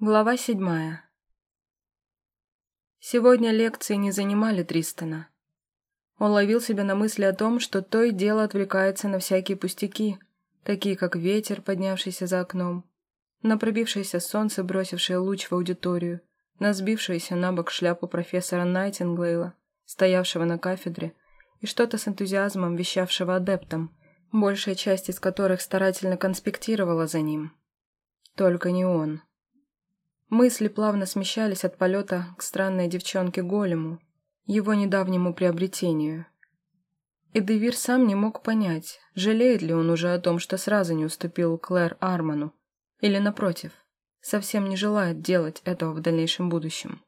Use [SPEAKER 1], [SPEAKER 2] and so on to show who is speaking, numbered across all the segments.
[SPEAKER 1] Глава седьмая. Сегодня лекции не занимали Тристона. Он ловил себя на мысли о том, что то и дело отвлекается на всякие пустяки, такие как ветер, поднявшийся за окном, на пробившееся солнце, бросившее луч в аудиторию, на сбившуюся на бок шляпу профессора Найтинглейла, стоявшего на кафедре, и что-то с энтузиазмом вещавшего адептам, большая часть из которых старательно конспектировала за ним. Только не он. Мысли плавно смещались от полета к странной девчонке Голему, его недавнему приобретению. И Девир сам не мог понять, жалеет ли он уже о том, что сразу не уступил Клэр Арману, или, напротив, совсем не желает делать этого в дальнейшем будущем,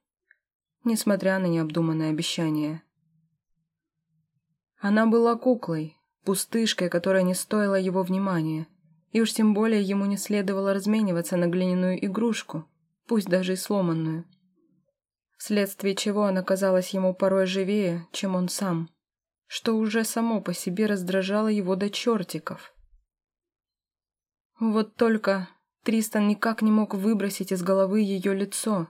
[SPEAKER 1] несмотря на необдуманное обещание. Она была куклой, пустышкой, которая не стоила его внимания, и уж тем более ему не следовало размениваться на глиняную игрушку, пусть даже и сломанную. Вследствие чего она казалась ему порой живее, чем он сам, что уже само по себе раздражало его до чертиков. Вот только Тристан никак не мог выбросить из головы ее лицо,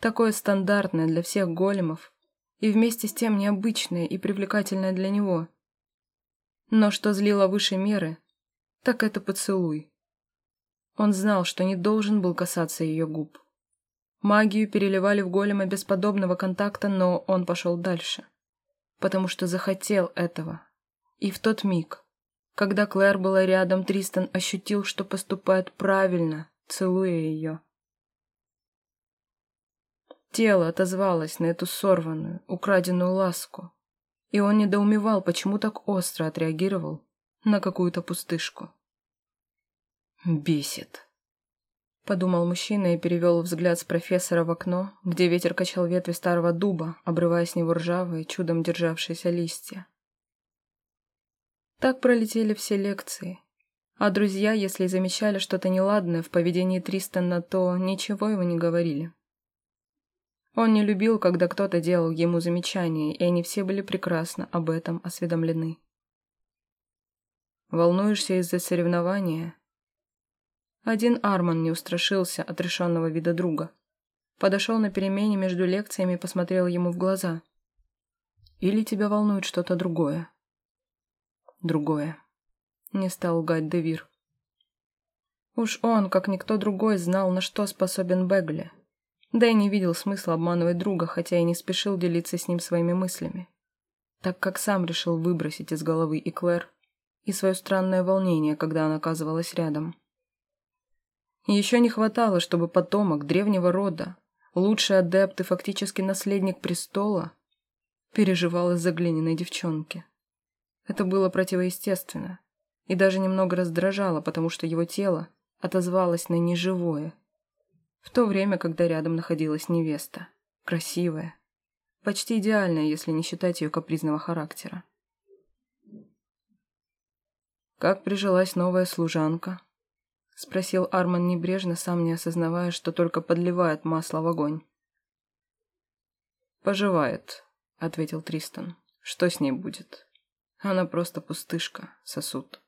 [SPEAKER 1] такое стандартное для всех големов, и вместе с тем необычное и привлекательное для него. Но что злило выше меры, так это поцелуй. Он знал, что не должен был касаться ее губ. Магию переливали в голема без подобного контакта, но он пошел дальше. Потому что захотел этого. И в тот миг, когда Клэр была рядом, Тристан ощутил, что поступает правильно, целуя ее. Тело отозвалось на эту сорванную, украденную ласку, и он недоумевал, почему так остро отреагировал на какую-то пустышку. Бесит подумал мужчина и перевел взгляд с профессора в окно, где ветер качал ветви старого дуба, обрывая с него ржавые, чудом державшиеся листья. Так пролетели все лекции. А друзья, если замечали что-то неладное в поведении Тристана, то ничего его не говорили. Он не любил, когда кто-то делал ему замечания, и они все были прекрасно об этом осведомлены. «Волнуешься из-за соревнования?» Один Арман не устрашился отрешенного вида друга. Подошел на перемене между лекциями и посмотрел ему в глаза. «Или тебя волнует что-то другое?» «Другое», — не стал лгать Девир. Уж он, как никто другой, знал, на что способен Бегли. Да и не видел смысла обманывать друга, хотя и не спешил делиться с ним своими мыслями. Так как сам решил выбросить из головы и Клэр, и свое странное волнение, когда она оказывалась рядом. Еще не хватало, чтобы потомок древнего рода, лучший адепт и фактически наследник престола, переживал из-за глиняной девчонки. Это было противоестественно и даже немного раздражало, потому что его тело отозвалось на неживое, в то время, когда рядом находилась невеста, красивая, почти идеальная, если не считать ее капризного характера. Как прижилась новая служанка, — спросил Арман небрежно, сам не осознавая, что только подливает масло в огонь. «Поживает», — ответил Тристан. «Что с ней будет? Она просто пустышка, сосуд».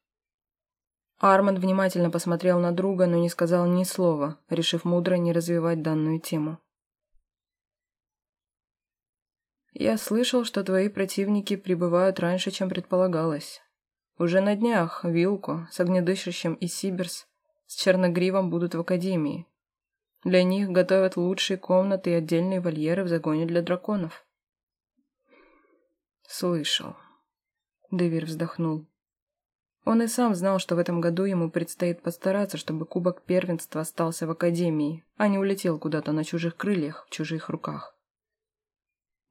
[SPEAKER 1] Арман внимательно посмотрел на друга, но не сказал ни слова, решив мудро не развивать данную тему. «Я слышал, что твои противники прибывают раньше, чем предполагалось. Уже на днях Вилку с огнедышащим и Сибирс с Черногривом будут в академии. Для них готовят лучшие комнаты и отдельные вольеры в загоне для драконов. Слышал. Девир вздохнул. Он и сам знал, что в этом году ему предстоит постараться, чтобы кубок первенства остался в академии, а не улетел куда-то на чужих крыльях, в чужих руках.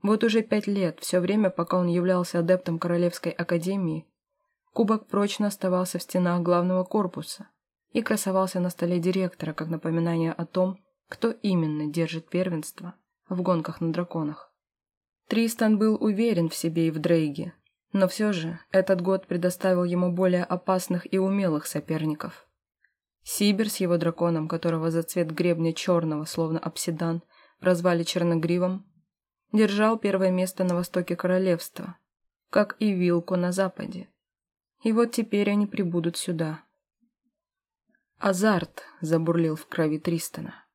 [SPEAKER 1] Вот уже пять лет, все время, пока он являлся адептом Королевской академии, кубок прочно оставался в стенах главного корпуса, и красовался на столе директора как напоминание о том, кто именно держит первенство в гонках на драконах. Тристан был уверен в себе и в Дрейге, но все же этот год предоставил ему более опасных и умелых соперников. Сибир с его драконом, которого за цвет гребня черного, словно обсидан, прозвали Черногривом, держал первое место на востоке королевства, как и Вилку на западе. И вот теперь они прибудут сюда. Азарт забурлил в крови Тристона.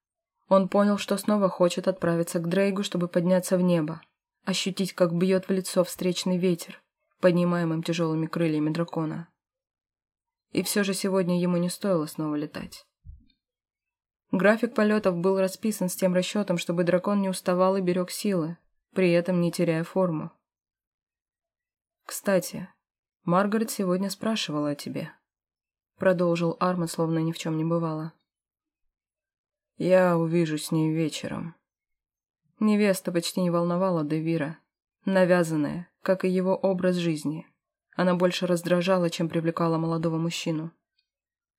[SPEAKER 1] Он понял, что снова хочет отправиться к Дрейгу, чтобы подняться в небо, ощутить, как бьет в лицо встречный ветер, поднимаемым тяжелыми крыльями дракона. И все же сегодня ему не стоило снова летать. График полетов был расписан с тем расчетом, чтобы дракон не уставал и берег силы, при этом не теряя форму. «Кстати, Маргарет сегодня спрашивала о тебе», — продолжил Арман, словно ни в чем не бывало. «Я увижу с ней вечером». Невеста почти не волновала Девира, навязанная, как и его образ жизни. Она больше раздражала, чем привлекала молодого мужчину.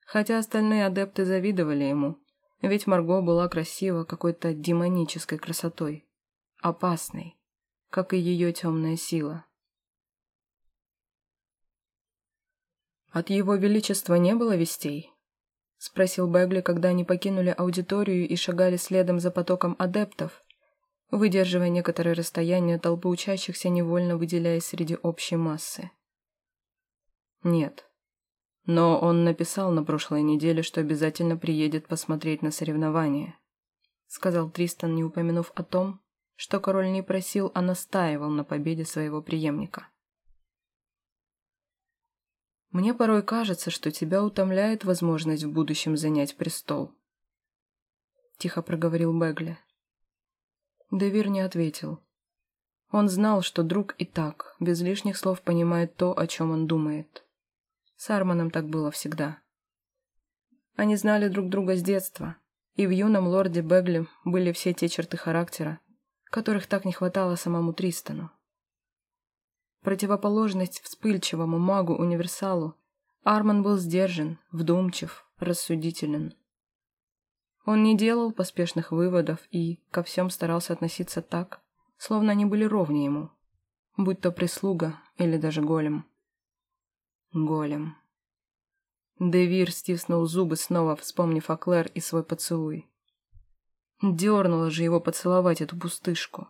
[SPEAKER 1] Хотя остальные адепты завидовали ему, ведь Марго была красива какой-то демонической красотой, опасной, как и ее темная сила. «От его величества не было вестей?» — спросил Бегли, когда они покинули аудиторию и шагали следом за потоком адептов, выдерживая некоторое расстояние толпы учащихся, невольно выделяясь среди общей массы. «Нет. Но он написал на прошлой неделе, что обязательно приедет посмотреть на соревнования», — сказал Тристан, не упомянув о том, что король не просил, а настаивал на победе своего преемника. Мне порой кажется, что тебя утомляет возможность в будущем занять престол. Тихо проговорил Бегли. Девир не ответил. Он знал, что друг и так, без лишних слов понимает то, о чем он думает. С Арманом так было всегда. Они знали друг друга с детства, и в юном лорде Бегли были все те черты характера, которых так не хватало самому Тристану противоположность вспыльчивому магу-универсалу, Арман был сдержан, вдумчив, рассудителен. Он не делал поспешных выводов и ко всем старался относиться так, словно они были ровнее ему, будь то прислуга или даже голем. Голем. Девир стиснул зубы, снова вспомнив о Клэр и свой поцелуй. Дернуло же его поцеловать эту пустышку.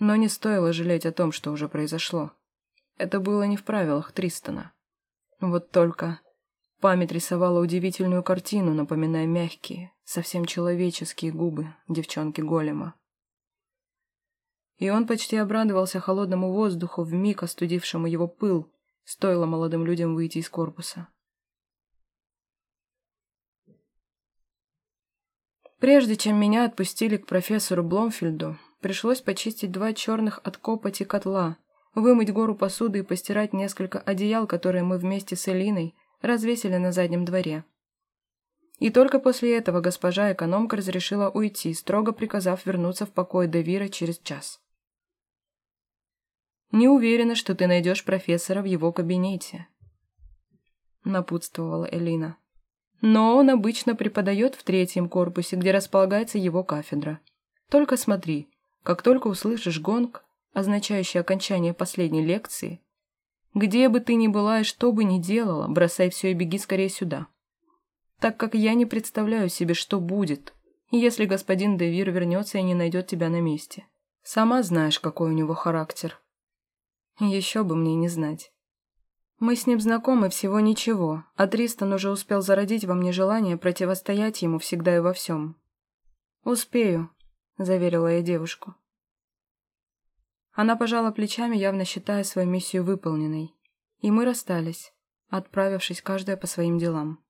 [SPEAKER 1] Но не стоило жалеть о том, что уже произошло. Это было не в правилах Тристона. Вот только память рисовала удивительную картину, напоминая мягкие, совсем человеческие губы девчонки-голема. И он почти обрадовался холодному воздуху, вмиг остудившему его пыл, стоило молодым людям выйти из корпуса. Прежде чем меня отпустили к профессору Бломфильду, Пришлось почистить два черных от копоти котла, вымыть гору посуды и постирать несколько одеял, которые мы вместе с Элиной развесили на заднем дворе. И только после этого госпожа экономка разрешила уйти, строго приказав вернуться в покой Девира через час. «Не уверена, что ты найдешь профессора в его кабинете», — напутствовала Элина. «Но он обычно преподает в третьем корпусе, где располагается его кафедра. Только смотри, как только услышишь гонг, означающий окончание последней лекции, где бы ты ни была и что бы ни делала, бросай все и беги скорее сюда. Так как я не представляю себе, что будет, если господин Девир вернется и не найдет тебя на месте. Сама знаешь, какой у него характер. Еще бы мне не знать. Мы с ним знакомы всего ничего, а Тристан уже успел зародить во мне желание противостоять ему всегда и во всем. Успею, заверила я девушку. Она пожала плечами, явно считая свою миссию выполненной. И мы расстались, отправившись каждая по своим делам.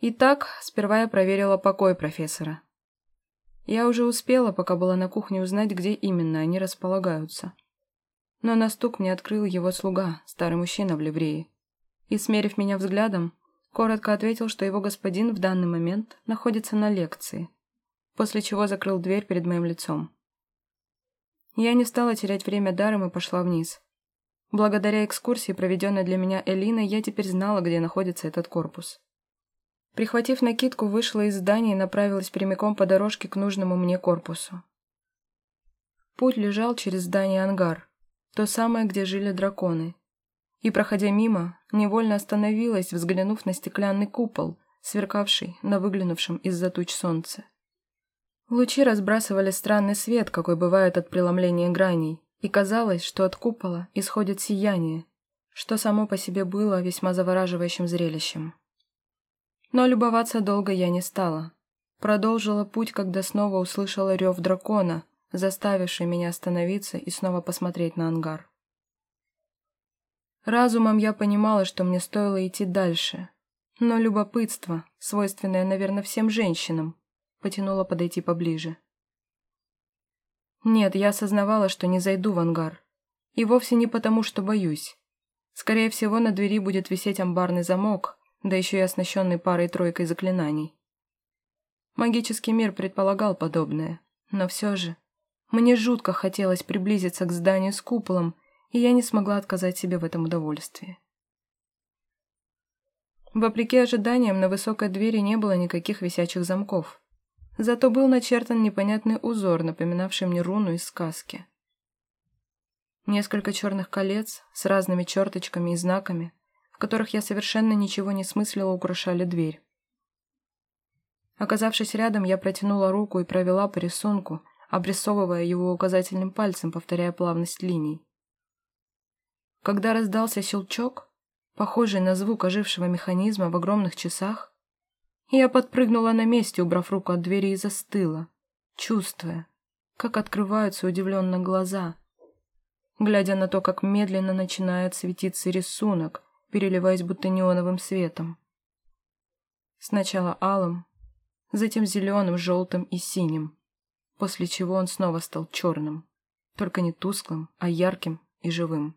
[SPEAKER 1] Итак, сперва я проверила покой профессора. Я уже успела, пока была на кухне, узнать, где именно они располагаются. Но на стук мне открыл его слуга, старый мужчина в ливрее. И, смерив меня взглядом, коротко ответил, что его господин в данный момент находится на лекции – после чего закрыл дверь перед моим лицом. Я не стала терять время даром и пошла вниз. Благодаря экскурсии, проведенной для меня Элиной, я теперь знала, где находится этот корпус. Прихватив накидку, вышла из здания и направилась прямиком по дорожке к нужному мне корпусу. Путь лежал через здание ангар, то самое, где жили драконы. И, проходя мимо, невольно остановилась, взглянув на стеклянный купол, сверкавший на выглянувшем из-за туч солнце. Лучи разбрасывали странный свет, какой бывает от преломления граней, и казалось, что от купола исходит сияние, что само по себе было весьма завораживающим зрелищем. Но любоваться долго я не стала, Продолжила путь, когда снова услышала рев дракона, заставивший меня остановиться и снова посмотреть на ангар. Разумом я понимала, что мне стоило идти дальше, но любопытство, свойственное, наверное, всем женщинам, потянуло подойти поближе. Нет, я осознавала, что не зайду в ангар. И вовсе не потому, что боюсь. Скорее всего, на двери будет висеть амбарный замок, да еще и оснащенный парой-тройкой заклинаний. Магический мир предполагал подобное, но все же мне жутко хотелось приблизиться к зданию с куполом, и я не смогла отказать себе в этом удовольствии. Вопреки ожиданиям, на высокой двери не было никаких висячих замков. Зато был начертан непонятный узор, напоминавший мне руну из сказки. Несколько черных колец с разными черточками и знаками, в которых я совершенно ничего не смыслила, украшали дверь. Оказавшись рядом, я протянула руку и провела по рисунку, обрисовывая его указательным пальцем, повторяя плавность линий. Когда раздался щелчок, похожий на звук ожившего механизма в огромных часах, я подпрыгнула на месте, убрав руку от двери и застыла, чувствуя, как открываются удивленно глаза, глядя на то, как медленно начинает светиться рисунок, переливаясь будто неоновым светом. Сначала алым, затем зеленым, желтым и синим, после чего он снова стал черным, только не тусклым, а ярким и живым.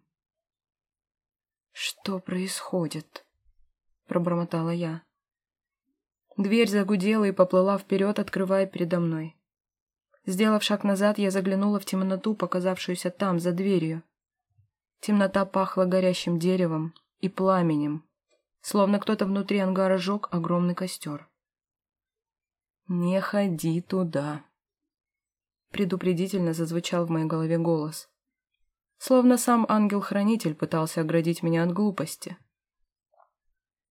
[SPEAKER 1] «Что происходит?» — пробормотала я. Дверь загудела и поплыла вперед, открывая передо мной. Сделав шаг назад, я заглянула в темноту, показавшуюся там, за дверью. Темнота пахла горящим деревом и пламенем, словно кто-то внутри ангара жег огромный костер. «Не ходи туда», — предупредительно зазвучал в моей голове голос. Словно сам ангел-хранитель пытался оградить меня от глупости.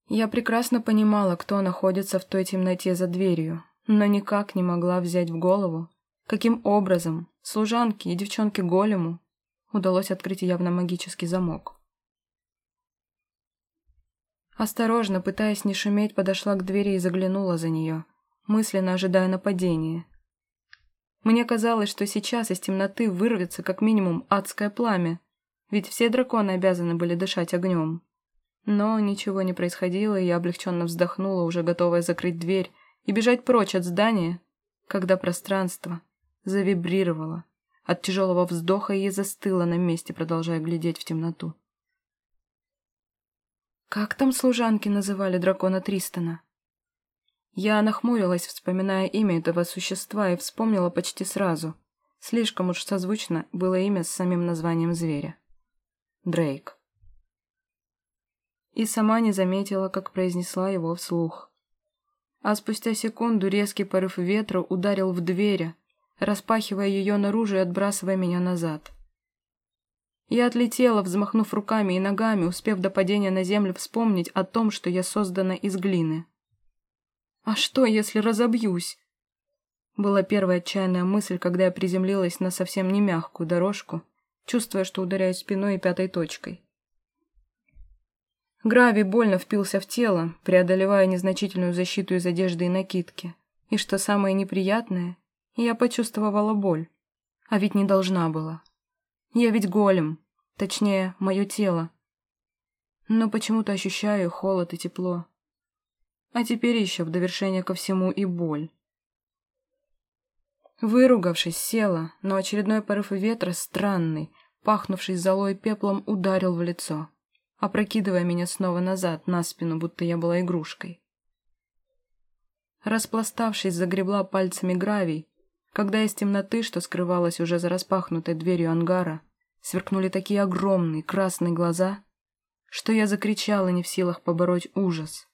[SPEAKER 1] Я прекрасно понимала, кто находится в той темноте за дверью, но никак не могла взять в голову, каким образом служанке и девчонке-голему удалось открыть явно магический замок. Осторожно, пытаясь не шуметь, подошла к двери и заглянула за нее, мысленно ожидая нападения. Мне казалось, что сейчас из темноты вырвется как минимум адское пламя, ведь все драконы обязаны были дышать огнем. Но ничего не происходило, и я облегченно вздохнула, уже готовая закрыть дверь и бежать прочь от здания, когда пространство завибрировало от тяжелого вздоха и застыло на месте, продолжая глядеть в темноту. Как там служанки называли дракона Тристона? Я нахмурилась, вспоминая имя этого существа, и вспомнила почти сразу. Слишком уж созвучно было имя с самим названием зверя. Дрейк. И сама не заметила, как произнесла его вслух. А спустя секунду резкий порыв ветра ударил в дверь, распахивая ее наружу и отбрасывая меня назад. Я отлетела, взмахнув руками и ногами, успев до падения на землю вспомнить о том, что я создана из глины. «А что, если разобьюсь?» Была первая отчаянная мысль, когда я приземлилась на совсем не мягкую дорожку, чувствуя, что ударяюсь спиной и пятой точкой. Гравий больно впился в тело, преодолевая незначительную защиту из одежды и накидки. И что самое неприятное, я почувствовала боль. А ведь не должна была. Я ведь голем, точнее, мое тело. Но почему-то ощущаю холод и тепло. А теперь еще в довершение ко всему и боль. Выругавшись, села, но очередной порыв ветра, странный, пахнувший золой пеплом, ударил в лицо, опрокидывая меня снова назад, на спину, будто я была игрушкой. Распластавшись, загребла пальцами гравий, когда из темноты, что скрывалась уже за распахнутой дверью ангара, сверкнули такие огромные красные глаза, что я закричала не в силах побороть ужас.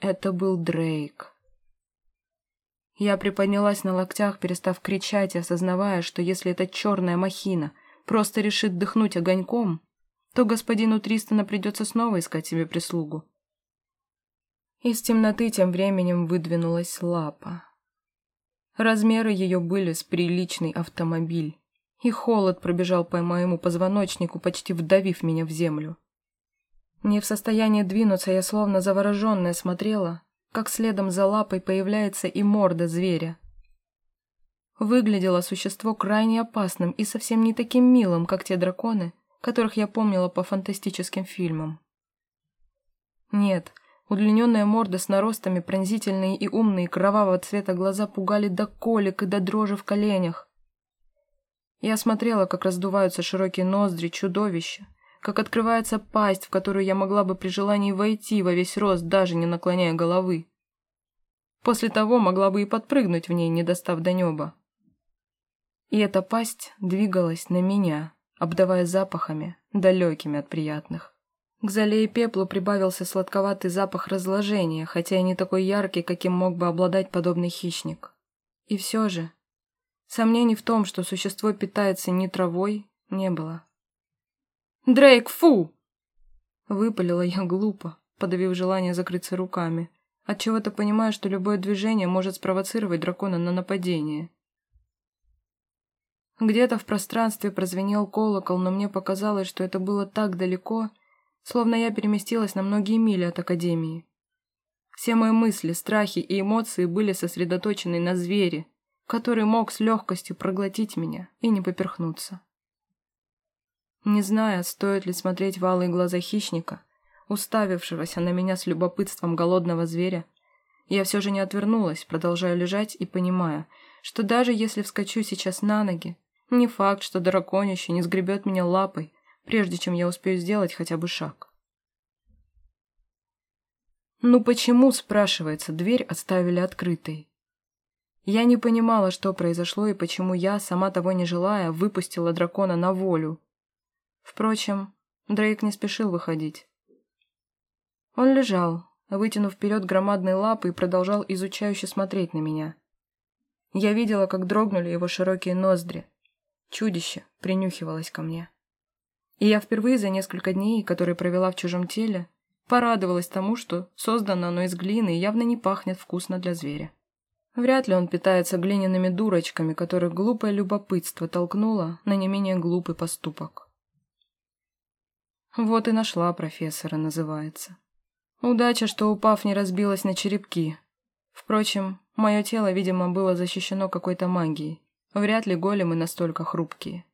[SPEAKER 1] Это был Дрейк. Я приподнялась на локтях, перестав кричать и осознавая, что если эта черная махина просто решит дыхнуть огоньком, то господину Тристона придется снова искать себе прислугу. Из темноты тем временем выдвинулась лапа. Размеры ее были с приличный автомобиль, и холод пробежал по моему позвоночнику, почти вдавив меня в землю. Не в состоянии двинуться, я словно завороженная смотрела, как следом за лапой появляется и морда зверя. Выглядело существо крайне опасным и совсем не таким милым, как те драконы, которых я помнила по фантастическим фильмам. Нет, удлиненная морда с наростами, пронзительные и умные, кровавого цвета глаза пугали до колик и до дрожи в коленях. Я смотрела, как раздуваются широкие ноздри чудовища, как открывается пасть, в которую я могла бы при желании войти во весь рост, даже не наклоняя головы. После того могла бы и подпрыгнуть в ней, не достав до неба. И эта пасть двигалась на меня, обдавая запахами, далекими от приятных. К зале и пеплу прибавился сладковатый запах разложения, хотя и не такой яркий, каким мог бы обладать подобный хищник. И все же, сомнений в том, что существо питается не травой, не было. «Дрейк, фу!» Выпалила я глупо, подавив желание закрыться руками. Отчего-то понимаю, что любое движение может спровоцировать дракона на нападение. Где-то в пространстве прозвенел колокол, но мне показалось, что это было так далеко, словно я переместилась на многие мили от Академии. Все мои мысли, страхи и эмоции были сосредоточены на звере, который мог с легкостью проглотить меня и не поперхнуться. Не зная, стоит ли смотреть в алые глаза хищника, уставившегося на меня с любопытством голодного зверя, я все же не отвернулась, продолжая лежать и понимая, что даже если вскочу сейчас на ноги, не факт, что драконище не сгребет меня лапой, прежде чем я успею сделать хотя бы шаг. Ну почему, спрашивается, дверь оставили открытой? Я не понимала, что произошло и почему я, сама того не желая, выпустила дракона на волю. Впрочем, Дрейк не спешил выходить. Он лежал, вытянув вперед громадные лапы и продолжал изучающе смотреть на меня. Я видела, как дрогнули его широкие ноздри. Чудище принюхивалось ко мне. И я впервые за несколько дней, которые провела в чужом теле, порадовалась тому, что создано оно из глины и явно не пахнет вкусно для зверя. Вряд ли он питается глиняными дурочками, которых глупое любопытство толкнуло на не менее глупый поступок. Вот и нашла профессора, называется. Удача, что упав не разбилась на черепки. Впрочем, мое тело, видимо, было защищено какой-то магией. Вряд ли големы настолько хрупкие.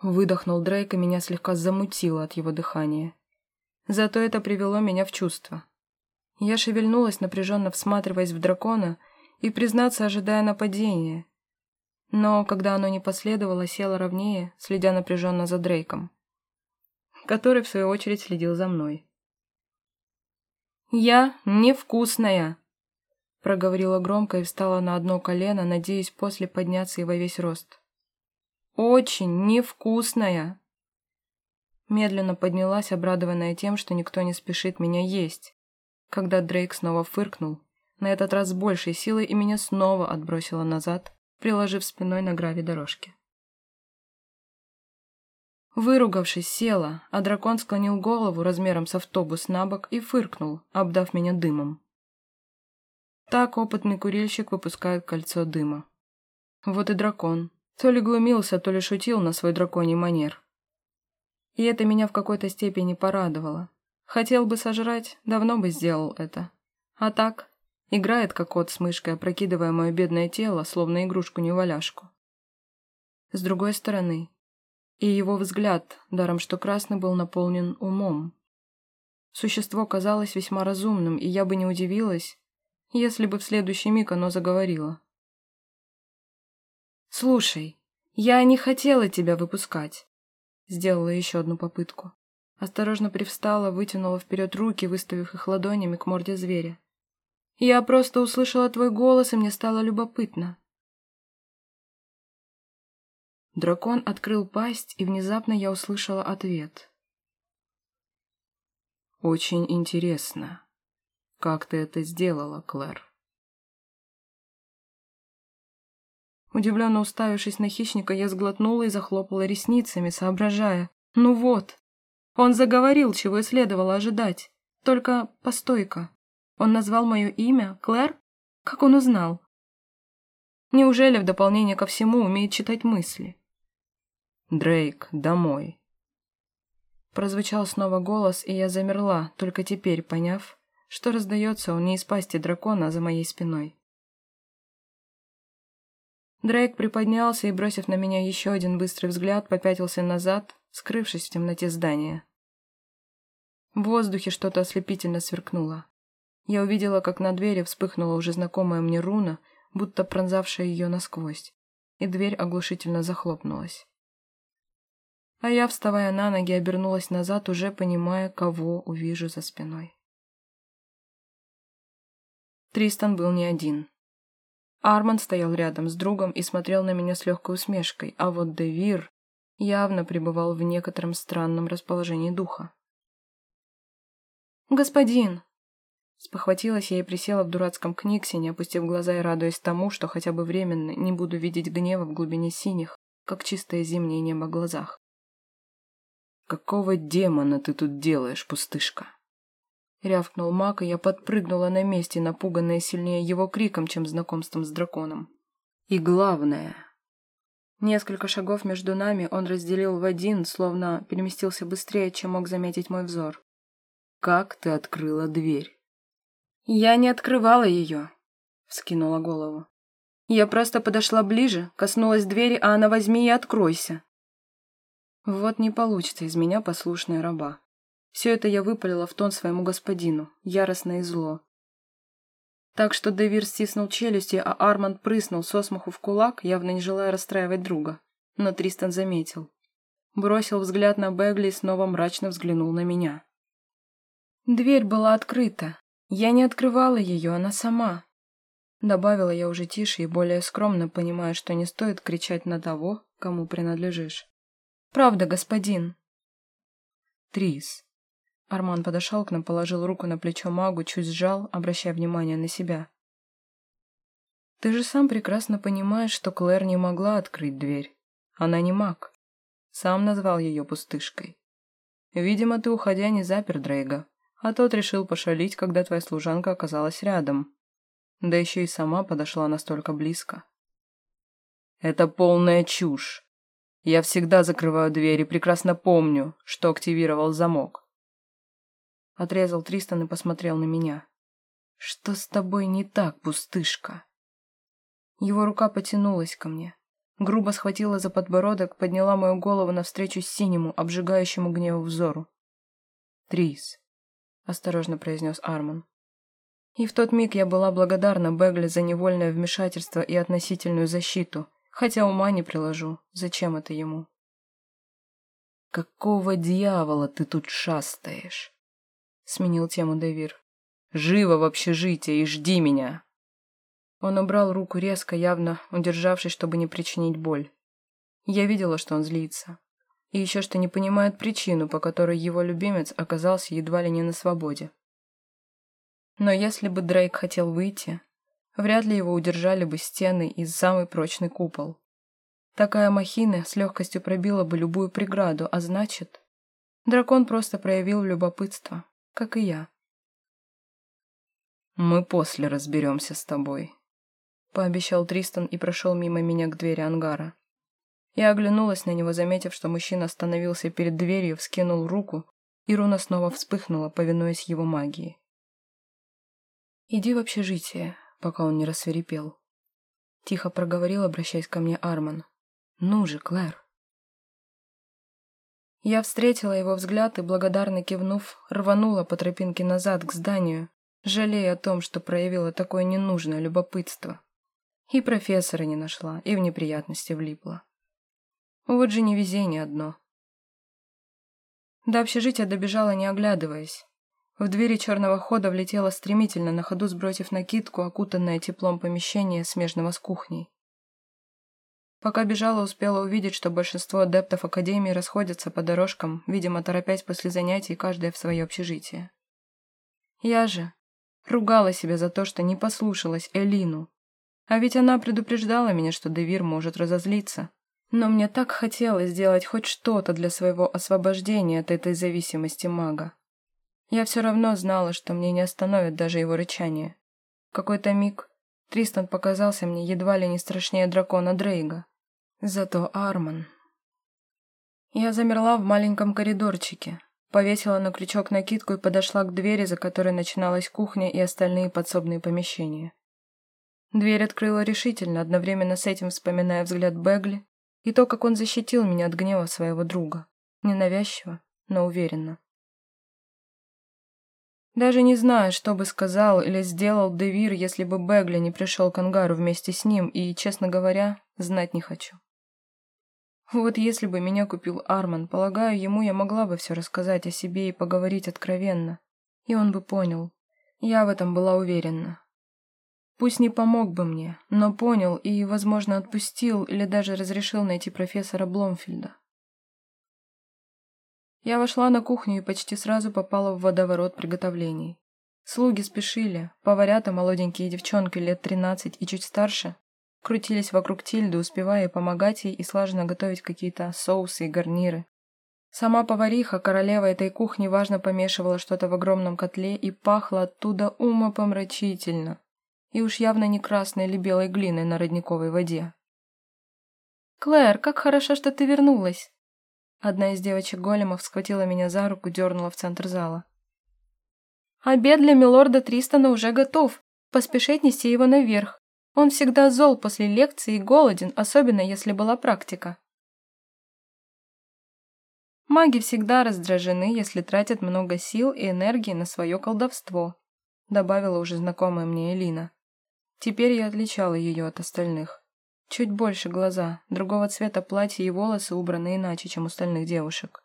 [SPEAKER 1] Выдохнул Дрейк, и меня слегка замутило от его дыхания. Зато это привело меня в чувство. Я шевельнулась, напряженно всматриваясь в дракона и, признаться, ожидая нападения. Но, когда оно не последовало, села ровнее, следя напряженно за Дрейком, который, в свою очередь, следил за мной. «Я невкусная!» Проговорила громко и встала на одно колено, надеясь после подняться и во весь рост. «Очень невкусная!» Медленно поднялась, обрадованная тем, что никто не спешит меня есть. Когда Дрейк снова фыркнул, на этот раз с большей силой и меня снова отбросило назад, приложив спиной на гравий дорожки. Выругавшись, села, а дракон склонил голову размером с автобус на бок и фыркнул, обдав меня дымом. Так опытный курильщик выпускает кольцо дыма. Вот и дракон. То ли глумился, то ли шутил на свой драконий манер. И это меня в какой-то степени порадовало. Хотел бы сожрать, давно бы сделал это. А так, играет как кот с мышкой, опрокидывая мое бедное тело, словно игрушку-неваляшку. С другой стороны, и его взгляд, даром что красный был наполнен умом. Существо казалось весьма разумным, и я бы не удивилась, если бы в следующий миг оно заговорило. «Слушай, я не хотела тебя выпускать», — сделала еще одну попытку. Осторожно привстала, вытянула вперед руки, выставив их ладонями к морде зверя. «Я просто услышала твой голос, и мне стало любопытно». Дракон открыл пасть, и внезапно я услышала ответ. «Очень интересно», «Как ты это сделала, Клэр?» Удивленно уставившись на хищника, я сглотнула и захлопала ресницами, соображая. «Ну вот! Он заговорил, чего и следовало ожидать. Только постой-ка. Он назвал мое имя, Клэр? Как он узнал? Неужели в дополнение ко всему умеет читать мысли?» «Дрейк, домой!» Прозвучал снова голос, и я замерла, только теперь поняв, что раздается он не из пасти дракона, за моей спиной. Дрейк приподнялся и, бросив на меня еще один быстрый взгляд, попятился назад, скрывшись в темноте здания. В воздухе что-то ослепительно сверкнуло. Я увидела, как на двери вспыхнула уже знакомая мне руна, будто пронзавшая ее насквозь, и дверь оглушительно захлопнулась. А я, вставая на ноги, обернулась назад, уже понимая, кого увижу за спиной. Тристан был не один. Арман стоял рядом с другом и смотрел на меня с легкой усмешкой, а вот Девир явно пребывал в некотором странном расположении духа. «Господин!» Спохватилась я и присела в дурацком книгсине, опустив глаза и радуясь тому, что хотя бы временно не буду видеть гнева в глубине синих, как чистое зимнее небо глазах.
[SPEAKER 2] «Какого демона ты тут делаешь, пустышка?»
[SPEAKER 1] Рявкнул маг, и я подпрыгнула на месте, напуганная сильнее его криком, чем знакомством с драконом.
[SPEAKER 2] «И главное...»
[SPEAKER 1] Несколько шагов между нами он разделил в один, словно переместился быстрее, чем мог заметить мой взор.
[SPEAKER 2] «Как ты открыла дверь?»
[SPEAKER 1] «Я не открывала ее», — вскинула голову. «Я просто подошла ближе, коснулась двери, а она возьми и откройся». Вот не получится из меня послушная раба. Все это я выпалила в тон своему господину, яростно и зло. Так что Девир стиснул челюсти, а Арманд прыснул со смаху в кулак, явно не желая расстраивать друга. Но Тристан заметил. Бросил взгляд на Бегли и снова мрачно взглянул на меня. Дверь была открыта. Я не открывала ее, она сама. Добавила я уже тише и более скромно, понимая, что не стоит кричать на того, кому принадлежишь. «Правда, господин».
[SPEAKER 2] «Трис».
[SPEAKER 1] Арман подошел к нам, положил руку на плечо магу, чуть сжал, обращая внимание на себя. «Ты же сам прекрасно понимаешь, что Клэр не могла открыть дверь. Она не маг. Сам назвал ее пустышкой. Видимо, ты, уходя, не запер Дрейга, а тот решил пошалить, когда твоя служанка оказалась рядом. Да еще и сама подошла настолько близко».
[SPEAKER 2] «Это полная чушь!» Я всегда закрываю дверь и прекрасно помню, что активировал замок.
[SPEAKER 1] Отрезал Тристан и посмотрел на меня. Что с тобой не так, пустышка? Его рука потянулась ко мне. Грубо схватила за подбородок, подняла мою голову навстречу синему, обжигающему гневу взору.
[SPEAKER 2] «Трис», —
[SPEAKER 1] осторожно произнес Арман. И в тот миг я была благодарна Бегли за невольное вмешательство и относительную защиту, Хотя ума не приложу, зачем это ему.
[SPEAKER 2] «Какого дьявола ты тут шастаешь?»
[SPEAKER 1] — сменил тему Девир.
[SPEAKER 2] «Живо в общежитие и жди меня!»
[SPEAKER 1] Он убрал руку резко, явно удержавшись, чтобы не причинить боль. Я видела, что он злится. И еще что не понимает причину, по которой его любимец оказался едва ли не на свободе. Но если бы Дрейк хотел выйти, Вряд ли его удержали бы стены и самый прочный купол. Такая махина с легкостью пробила бы любую преграду, а значит... Дракон просто проявил любопытство, как и я.
[SPEAKER 2] «Мы после разберемся с тобой», — пообещал Тристан и прошел мимо меня к двери ангара.
[SPEAKER 1] Я оглянулась на него, заметив, что мужчина остановился перед дверью, вскинул руку, и руна снова вспыхнула, повинуясь его магии. «Иди в общежитие», пока он не рассверепел. Тихо проговорил, обращаясь ко мне Арман. «Ну же, Клэр!» Я встретила его взгляд и, благодарно кивнув, рванула по тропинке назад к зданию, жалея о том, что проявила такое ненужное любопытство. И профессора не нашла, и в неприятности влипла. Вот же невезение одно. До общежития добежала, не оглядываясь. В двери черного хода влетела стремительно, на ходу сбросив накидку, окутанное теплом помещение, смежного с кухней. Пока бежала, успела увидеть, что большинство адептов Академии расходятся по дорожкам, видимо, торопясь после занятий, каждая в свое общежитие. Я же ругала себя за то, что не послушалась Элину. А ведь она предупреждала меня, что Девир может разозлиться. Но мне так хотелось сделать хоть что-то для своего освобождения от этой зависимости мага. Я все равно знала, что мне не остановит даже его рычание. В какой-то миг Тристан показался мне едва ли не страшнее дракона Дрейга. Зато Арман... Я замерла в маленьком коридорчике, Повесила на крючок накидку и подошла к двери, за которой начиналась кухня и остальные подсобные помещения. Дверь открыла решительно, одновременно с этим вспоминая взгляд Бегли и то, как он защитил меня от гнева своего друга. Ненавязчиво, но уверенно. Даже не знаю, что бы сказал или сделал Девир, если бы Бегли не пришел к ангару вместе с ним, и, честно говоря, знать не хочу. Вот если бы меня купил Арман, полагаю, ему я могла бы все рассказать о себе и поговорить откровенно. И он бы понял. Я в этом была уверена. Пусть не помог бы мне, но понял и, возможно, отпустил или даже разрешил найти профессора Бломфильда. Я вошла на кухню и почти сразу попала в водоворот приготовлений. Слуги спешили, поварята, молоденькие девчонки лет тринадцать и чуть старше, крутились вокруг Тильды, успевая помогать ей и слаженно готовить какие-то соусы и гарниры. Сама повариха, королева этой кухни, важно помешивала что-то в огромном котле и пахло оттуда умопомрачительно и уж явно не красной или белой глиной на родниковой воде. «Клэр, как хорошо, что ты вернулась!» Одна из девочек-големов схватила меня за руку, дернула в центр зала. «Обед для милорда Тристона уже готов. Поспешить нести его наверх. Он всегда зол после лекции и голоден, особенно если была практика». Маги всегда раздражены, если тратят много сил и энергии на свое колдовство, добавила уже знакомая мне Элина. Теперь я отличала ее от остальных. Чуть больше глаза, другого цвета платье и волосы убраны иначе, чем у остальных девушек.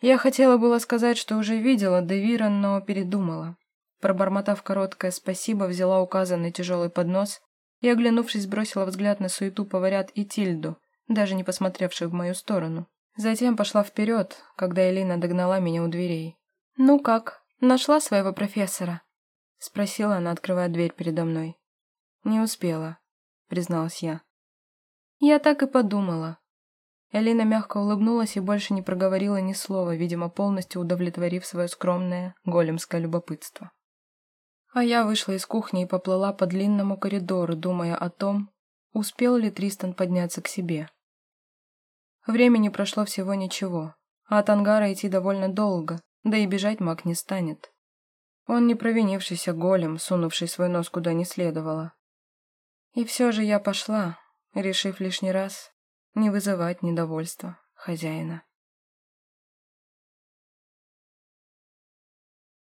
[SPEAKER 1] Я хотела было сказать, что уже видела Девира, но передумала. Пробормотав короткое «спасибо», взяла указанный тяжелый поднос и, оглянувшись, бросила взгляд на суету поварят и Тильду, даже не посмотревшую в мою сторону. Затем пошла вперед, когда Элина догнала меня у дверей. «Ну как, нашла своего профессора?» — спросила она, открывая дверь передо мной. «Не успела», — призналась я. «Я так и подумала». Элина мягко улыбнулась и больше не проговорила ни слова, видимо, полностью удовлетворив свое скромное големское любопытство. А я вышла из кухни и поплыла по длинному коридору, думая о том, успел ли Тристан подняться к себе. Времени прошло всего ничего, а от ангара идти довольно долго, да и бежать маг не станет. Он не провинившийся голем, сунувший свой нос куда не следовало. И все же я пошла, решив лишний раз не вызывать недовольства хозяина.